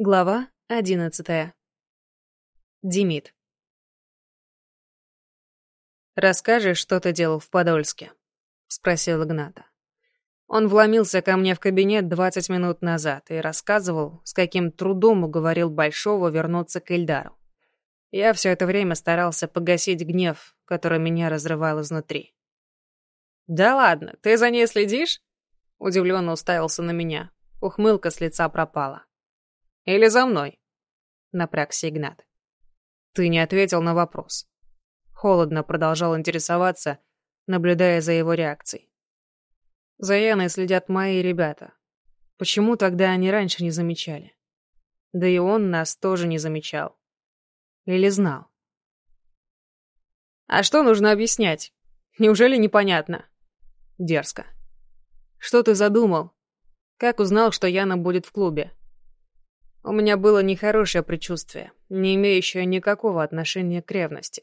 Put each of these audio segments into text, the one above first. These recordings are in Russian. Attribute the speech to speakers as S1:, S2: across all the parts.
S1: Глава одиннадцатая. Демид. «Расскажешь, что ты делал в Подольске?» — спросил Игната. Он вломился ко мне в кабинет двадцать минут назад и рассказывал, с каким трудом уговорил Большого вернуться к Эльдару. Я все это время старался погасить гнев, который меня разрывал изнутри. «Да ладно, ты за ней следишь?» Удивленно уставился на меня. Ухмылка с лица пропала. Или за мной?» — напрягся Игнат. «Ты не ответил на вопрос». Холодно продолжал интересоваться, наблюдая за его реакцией. За Яной следят мои ребята. Почему тогда они раньше не замечали? Да и он нас тоже не замечал. Или знал? «А что нужно объяснять? Неужели непонятно?» Дерзко. «Что ты задумал? Как узнал, что Яна будет в клубе?» У меня было нехорошее предчувствие, не имеющее никакого отношения к ревности.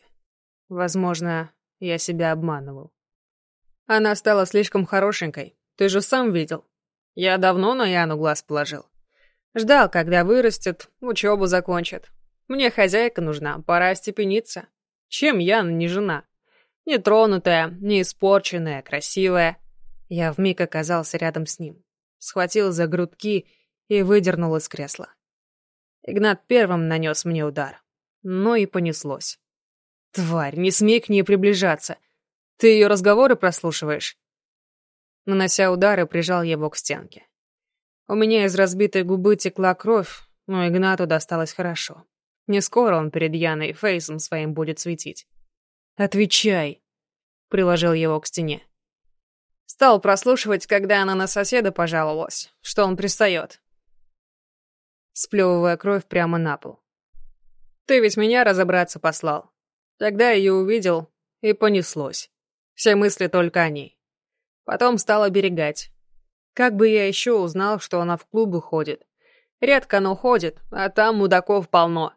S1: Возможно, я себя обманывал. Она стала слишком хорошенькой, ты же сам видел. Я давно на Яну глаз положил. Ждал, когда вырастет, учебу закончит. Мне хозяйка нужна, пора остепениться. Чем Яна не жена? Не тронутая, не испорченная, красивая. Я вмиг оказался рядом с ним. Схватил за грудки и выдернул из кресла. Игнат первым нанес мне удар. Но и понеслось. «Тварь, не смей к ней приближаться. Ты ее разговоры прослушиваешь?» Нанося удары, прижал его к стенке. У меня из разбитой губы текла кровь, но Игнату досталось хорошо. Не скоро он перед Яной фейсом своим будет светить. «Отвечай!» — приложил его к стене. Стал прослушивать, когда она на соседа пожаловалась, что он пристает сплевывая кровь прямо на пол. «Ты ведь меня разобраться послал. Тогда ее увидел, и понеслось. Все мысли только о ней. Потом стал оберегать. Как бы я еще узнал, что она в клубы ходит? Редко оно ходит, а там мудаков полно».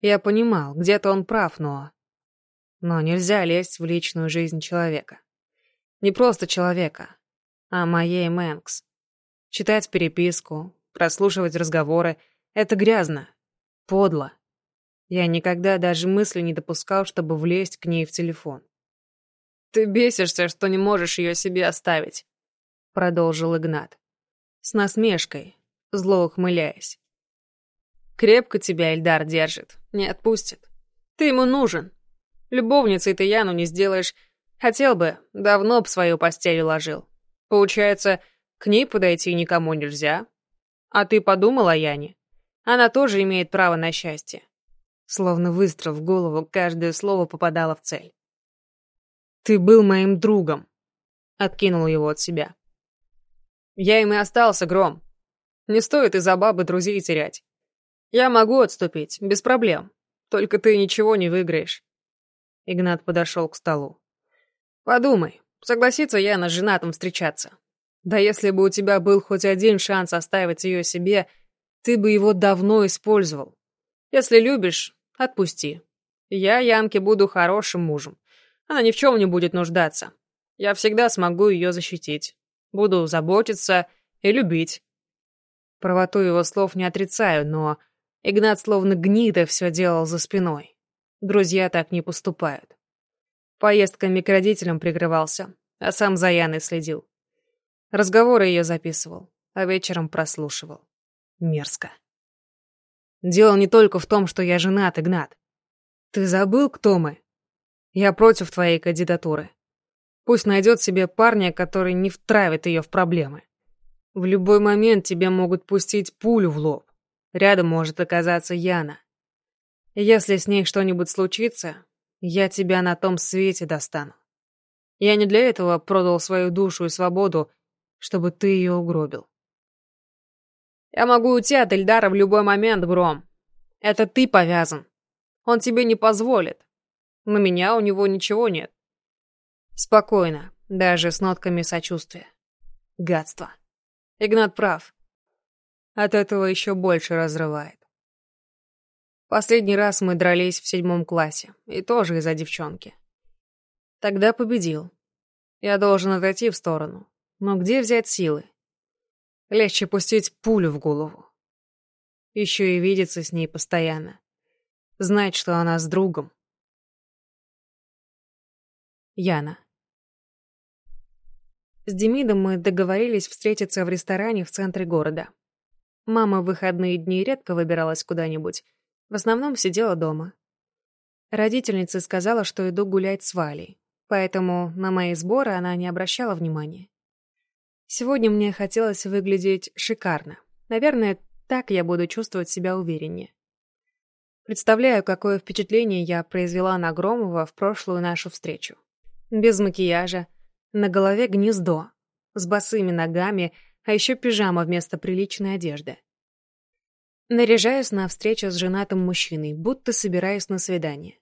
S1: Я понимал, где-то он прав, но... Но нельзя лезть в личную жизнь человека. Не просто человека, а моей Мэнкс. Читать переписку, прослушивать разговоры. Это грязно. Подло. Я никогда даже мысли не допускал, чтобы влезть к ней в телефон. «Ты бесишься, что не можешь ее себе оставить», — продолжил Игнат. С насмешкой, зло ухмыляясь. «Крепко тебя Эльдар держит, не отпустит. Ты ему нужен. Любовницей ты Яну не сделаешь. Хотел бы, давно б свою постель уложил. Получается, к ней подойти никому нельзя, а ты подумала о Яне? Она тоже имеет право на счастье. Словно выстрел в голову, каждое слово попадало в цель. «Ты был моим другом», — откинул его от себя. «Я им и остался, Гром. Не стоит из-за бабы друзей терять. Я могу отступить, без проблем. Только ты ничего не выиграешь». Игнат подошел к столу. «Подумай, согласится Яна с женатым встречаться. Да если бы у тебя был хоть один шанс оставить ее себе, ты бы его давно использовал. Если любишь, отпусти. Я Янке буду хорошим мужем. Она ни в чем не будет нуждаться. Я всегда смогу ее защитить. Буду заботиться и любить. Правоту его слов не отрицаю, но Игнат словно гнида все делал за спиной. Друзья так не поступают. Поездками к родителям прикрывался, а сам за Яной следил. Разговоры ее записывал, а вечером прослушивал. Мерзко. Дело не только в том, что я женат, Игнат. Ты забыл, кто мы? Я против твоей кандидатуры. Пусть найдет себе парня, который не втравит ее в проблемы. В любой момент тебе могут пустить пулю в лоб. Рядом может оказаться Яна. Если с ней что-нибудь случится, я тебя на том свете достану. Я не для этого продал свою душу и свободу чтобы ты ее угробил. Я могу уйти от Эльдара в любой момент, Гром. Это ты повязан. Он тебе не позволит. На меня у него ничего нет. Спокойно, даже с нотками сочувствия. Гадство. Игнат прав. От этого еще больше разрывает. Последний раз мы дрались в седьмом классе, и тоже из-за девчонки. Тогда победил. Я должен отойти в сторону, но где взять силы? Легче пустить пулю в голову. Еще и видеться с ней постоянно. Знать, что она с другом. Яна. С Демидом мы договорились встретиться в ресторане в центре города. Мама в выходные дни редко выбиралась куда-нибудь. В основном сидела дома. Родительница сказала, что иду гулять с Валей, поэтому на мои сборы она не обращала внимания. Сегодня мне хотелось выглядеть шикарно. Наверное, так я буду чувствовать себя увереннее. Представляю, какое впечатление я произвела на Громова в прошлую нашу встречу. Без макияжа, на голове гнездо, с босыми ногами, а еще пижама вместо приличной одежды. Наряжаюсь на встречу с женатым мужчиной, будто собираюсь на свидание.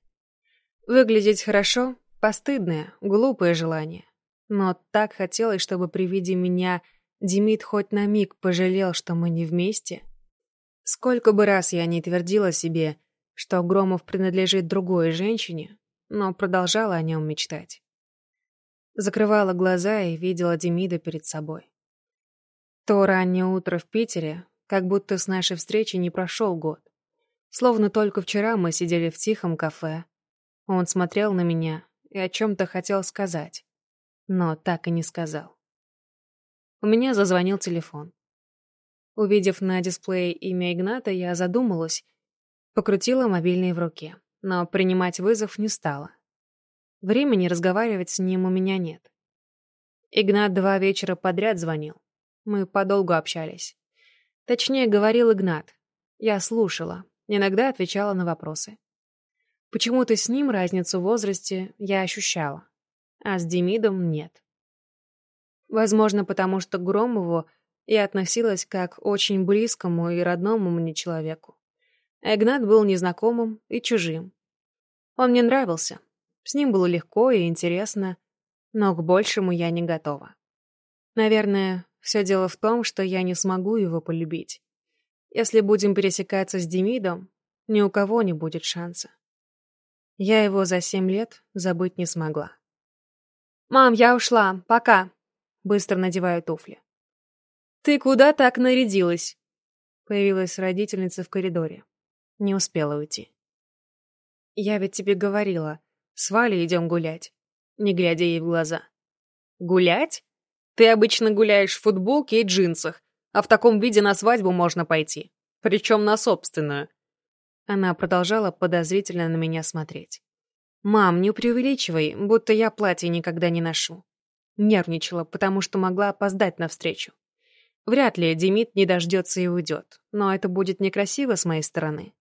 S1: Выглядеть хорошо — постыдное, глупое желание. Но так хотелось, чтобы при виде меня Демид хоть на миг пожалел, что мы не вместе. Сколько бы раз я не твердила себе, что Громов принадлежит другой женщине, но продолжала о нем мечтать. Закрывала глаза и видела Демида перед собой. То раннее утро в Питере, как будто с нашей встречи не прошел год. Словно только вчера мы сидели в тихом кафе. Он смотрел на меня и о чем-то хотел сказать, но так и не сказал. У меня зазвонил телефон. Увидев на дисплее имя Игната, я задумалась, покрутила мобильный в руке, но принимать вызов не стала. Времени разговаривать с ним у меня нет. Игнат два вечера подряд звонил. Мы подолгу общались. Точнее, говорил Игнат. Я слушала, иногда отвечала на вопросы. Почему-то с ним разницу в возрасте я ощущала, а с Демидом нет. Возможно, потому что к Громову я относилась как к очень близкому и родному мне человеку. Игнат был незнакомым и чужим. Он мне нравился, с ним было легко и интересно, но к большему я не готова. Наверное, все дело в том, что я не смогу его полюбить. Если будем пересекаться с Демидом, ни у кого не будет шанса. Я его за семь лет забыть не смогла. «Мам, я ушла. Пока!» Быстро надеваю туфли. «Ты куда так нарядилась?» Появилась родительница в коридоре. Не успела уйти. «Я ведь тебе говорила, с Валей идем гулять, не глядя ей в глаза. Гулять? Ты обычно гуляешь в футболке и джинсах, а в таком виде на свадьбу можно пойти. Причем на собственную. Она продолжала подозрительно на меня смотреть. «Мам, не преувеличивай, будто я платье никогда не ношу». Нервничала, потому что могла опоздать на встречу. Вряд ли Демид не дождется и уйдет, но это будет некрасиво с моей стороны.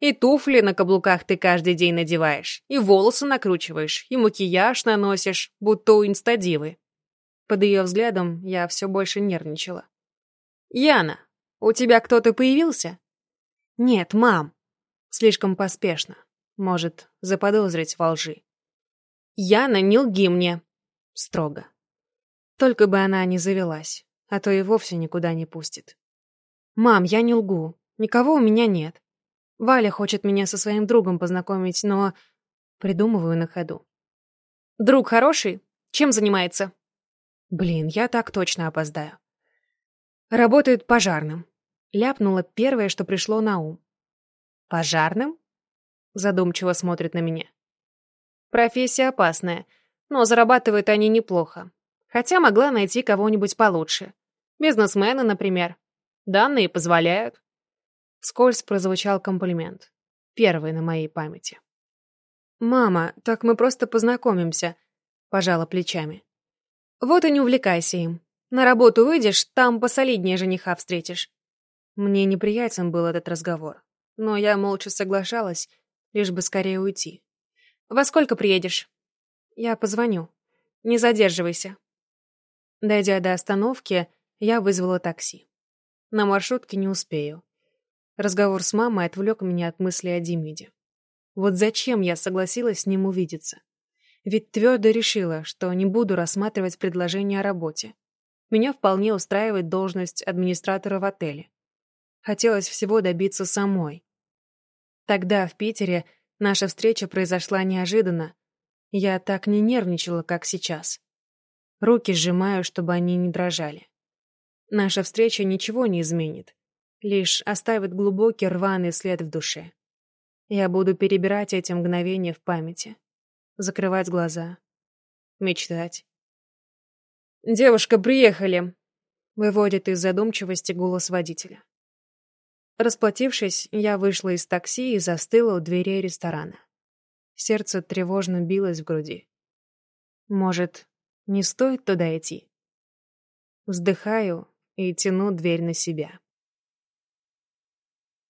S1: И туфли на каблуках ты каждый день надеваешь, и волосы накручиваешь, и макияж наносишь, будто у инстадивы. Под ее взглядом я все больше нервничала. «Яна, у тебя кто-то появился?» «Нет, мам». Слишком поспешно. Может, заподозрить во лжи. «Яна, не лги мне!» Строго. Только бы она не завелась, а то и вовсе никуда не пустит. «Мам, я не лгу. Никого у меня нет. Валя хочет меня со своим другом познакомить, но... Придумываю на ходу. Друг хороший? Чем занимается? Блин, я так точно опоздаю. Работает пожарным. Ляпнула первое, что пришло на ум. Пожарным? Задумчиво смотрит на меня. Профессия опасная, но зарабатывают они неплохо. Хотя могла найти кого-нибудь получше. Бизнесмены, например. Данные позволяют. Скользь прозвучал комплимент. Первый на моей памяти. «Мама, так мы просто познакомимся», — пожала плечами. «Вот и не увлекайся им. На работу выйдешь, там посолиднее жениха встретишь». Мне неприятен был этот разговор, но я молча соглашалась, лишь бы скорее уйти. «Во сколько приедешь?» «Я позвоню. Не задерживайся». Дойдя до остановки, я вызвала такси. На маршрутке не успею. Разговор с мамой отвлек меня от мысли о Демиде. Вот зачем я согласилась с ним увидеться? Ведь твердо решила, что не буду рассматривать предложение о работе. Меня вполне устраивает должность администратора в отеле. Хотелось всего добиться самой. Тогда, в Питере, наша встреча произошла неожиданно. Я так не нервничала, как сейчас. Руки сжимаю, чтобы они не дрожали. Наша встреча ничего не изменит. лишь оставит глубокий рваный след в душе. Я буду перебирать эти мгновения в памяти, закрывать глаза, мечтать. «Девушка, приехали!» — выводит из задумчивости голос водителя. Расплатившись, я вышла из такси и застыла у дверей ресторана. Сердце тревожно билось в груди. Может, не стоит туда идти? Вздыхаю и тяну дверь на себя.